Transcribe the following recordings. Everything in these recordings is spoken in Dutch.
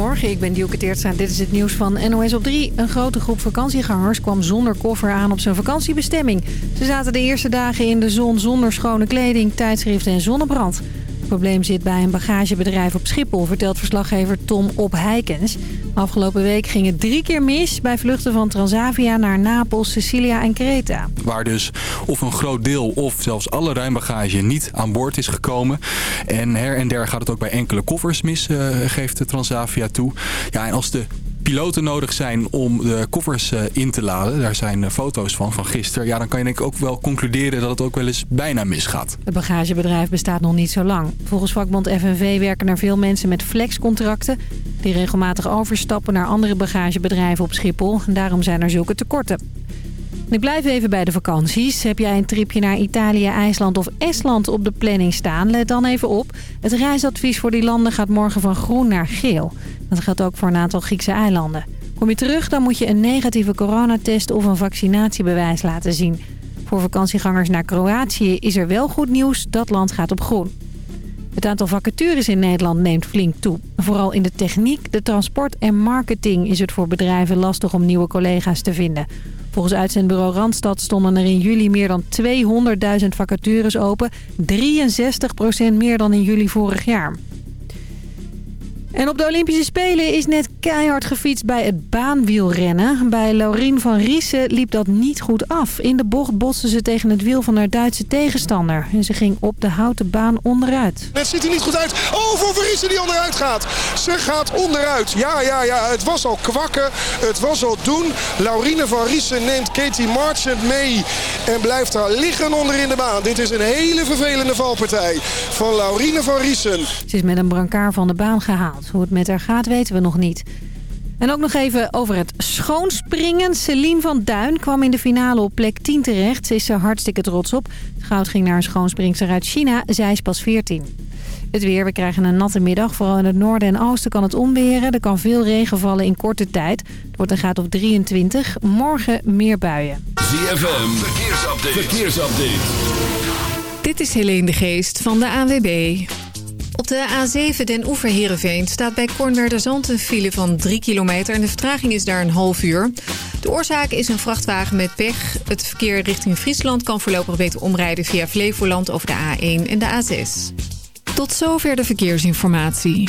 Goedemorgen, ik ben Dielke Teertstra. Dit is het nieuws van NOS op 3. Een grote groep vakantiegangers kwam zonder koffer aan op zijn vakantiebestemming. Ze zaten de eerste dagen in de zon zonder schone kleding, tijdschriften en zonnebrand. Probleem zit bij een bagagebedrijf op Schiphol, vertelt verslaggever Tom Opheikens. Afgelopen week ging het drie keer mis bij vluchten van Transavia naar Napels, Sicilia en Creta. Waar dus of een groot deel of zelfs alle ruimbagage niet aan boord is gekomen. En her en der gaat het ook bij enkele koffers mis, uh, geeft Transavia toe. Ja, en als de piloten nodig zijn om de koffers uh, in te laden. Daar zijn uh, foto's van, van gisteren. Ja, dan kan je denk ik ook wel concluderen dat het ook wel eens bijna misgaat. Het bagagebedrijf bestaat nog niet zo lang. Volgens vakbond FNV werken er veel mensen met flexcontracten... die regelmatig overstappen naar andere bagagebedrijven op Schiphol. Daarom zijn er zulke tekorten. Ik blijf even bij de vakanties. Heb jij een tripje naar Italië, IJsland of Estland op de planning staan? Let dan even op. Het reisadvies voor die landen gaat morgen van groen naar geel. Dat geldt ook voor een aantal Griekse eilanden. Kom je terug, dan moet je een negatieve coronatest of een vaccinatiebewijs laten zien. Voor vakantiegangers naar Kroatië is er wel goed nieuws. Dat land gaat op groen. Het aantal vacatures in Nederland neemt flink toe. Vooral in de techniek, de transport en marketing is het voor bedrijven lastig om nieuwe collega's te vinden. Volgens uitzendbureau Randstad stonden er in juli meer dan 200.000 vacatures open. 63% meer dan in juli vorig jaar. En op de Olympische Spelen is net keihard gefietst bij het baanwielrennen. Bij Laurien van Riesen liep dat niet goed af. In de bocht botste ze tegen het wiel van haar Duitse tegenstander. En ze ging op de houten baan onderuit. Het ziet er niet goed uit. Oh, voor Van Riesen die onderuit gaat. Ze gaat onderuit. Ja, ja, ja. Het was al kwakken. Het was al doen. Laurine van Riesen neemt Katie Marchand mee. En blijft daar liggen onder in de baan. Dit is een hele vervelende valpartij van Laurine van Riesen. Ze is met een brancard van de baan gehaald. Hoe het met haar gaat weten we nog niet. En ook nog even over het schoonspringen. Celine van Duin kwam in de finale op plek 10 terecht. Ze is er hartstikke trots op. Het goud ging naar een schoonspringster uit China. Zij is pas 14. Het weer, we krijgen een natte middag. Vooral in het noorden en oosten kan het onweren. Er kan veel regen vallen in korte tijd. Het wordt een graad of 23. Morgen meer buien. ZFM, verkeersupdate. verkeersupdate. Dit is Helene de Geest van de AWB. Op de A7 Den Oever Heerenveen staat bij Kornwerderzand een file van 3 kilometer... en de vertraging is daar een half uur. De oorzaak is een vrachtwagen met pech. Het verkeer richting Friesland kan voorlopig beter omrijden via Flevoland over de A1 en de A6. Tot zover de verkeersinformatie.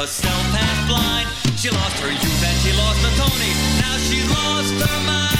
a stealth blind. She lost her youth and she lost her Tony. Now she lost her mind.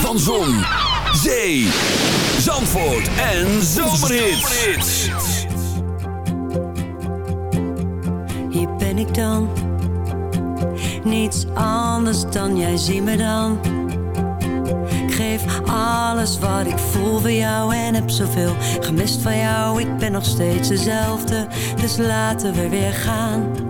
van Zon, Zee, Zandvoort en Zomerhits. Hier ben ik dan, niets anders dan jij zie me dan. Ik geef alles wat ik voel voor jou en heb zoveel gemist van jou. Ik ben nog steeds dezelfde, dus laten we weer gaan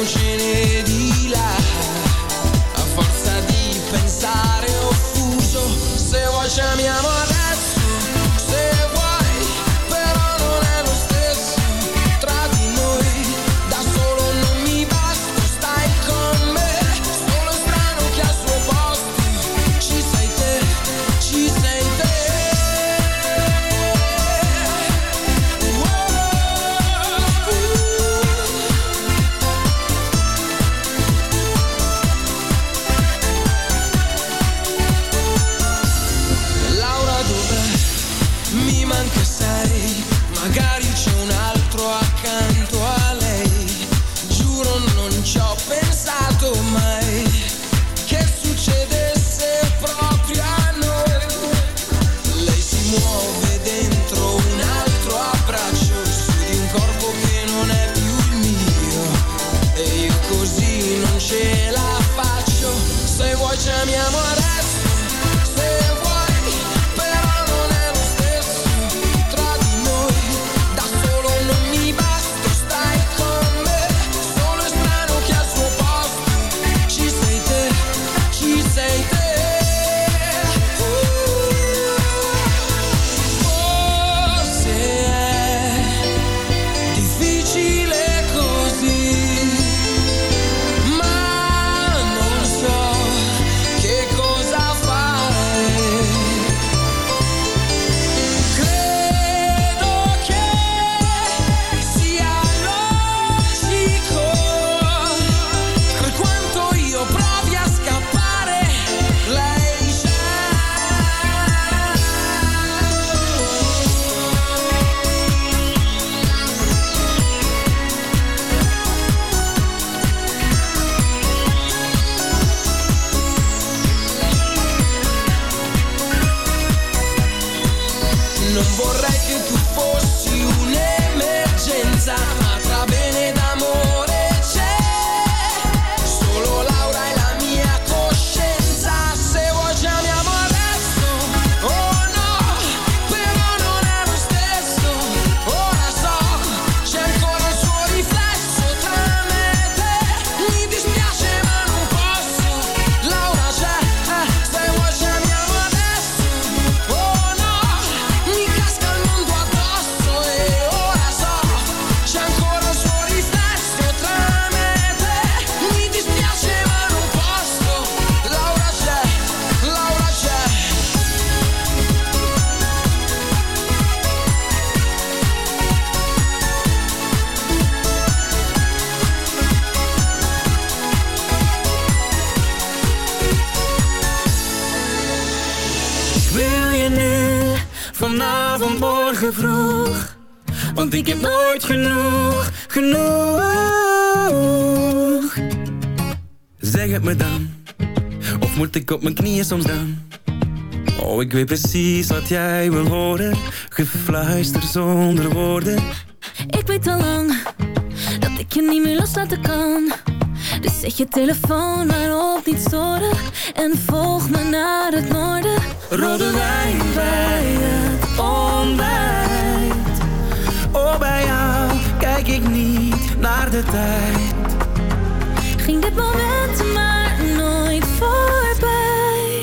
ocean is Ik weet precies wat jij wil horen. Gefluister zonder woorden. Ik weet al lang dat ik je niet meer loslaten kan. Dus zet je telefoon maar op niet storen. En volg me naar het noorden. Rode wijn bij het ontbijt. Oh, bij jou kijk ik niet naar de tijd. Ging dit moment maar nooit voorbij.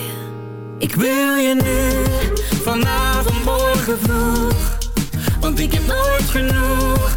Ik wil je nu vanavond, morgen vroeg. Want ik heb nooit genoeg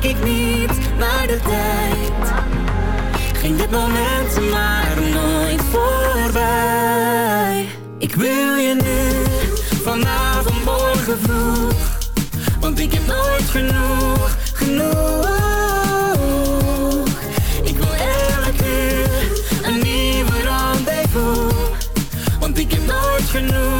kijk ik niet naar de tijd. Ging dit moment maar nooit voorbij. Ik wil je nu, vanavond, morgen vroeg Want ik heb nooit genoeg, genoeg. Ik wil elke uur een nieuwe rendezvous Want ik heb nooit genoeg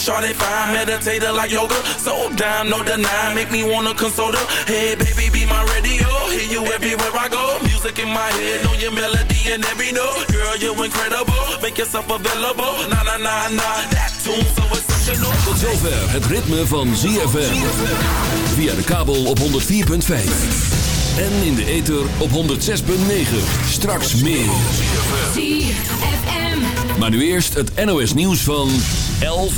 Fine, meditator like yoga So down, no deny, make me wanna console her Hey baby, be my radio, hear you everywhere I go Music in my head, know your melody and every note Girl, you incredible, make yourself available Nah, nah, nah, nah, that tune so exceptional Tot zover het ritme van ZFM. Via de kabel op 104.5. En in de ether op 106.9. Straks meer. ZFM. Maar nu eerst het NOS nieuws van 11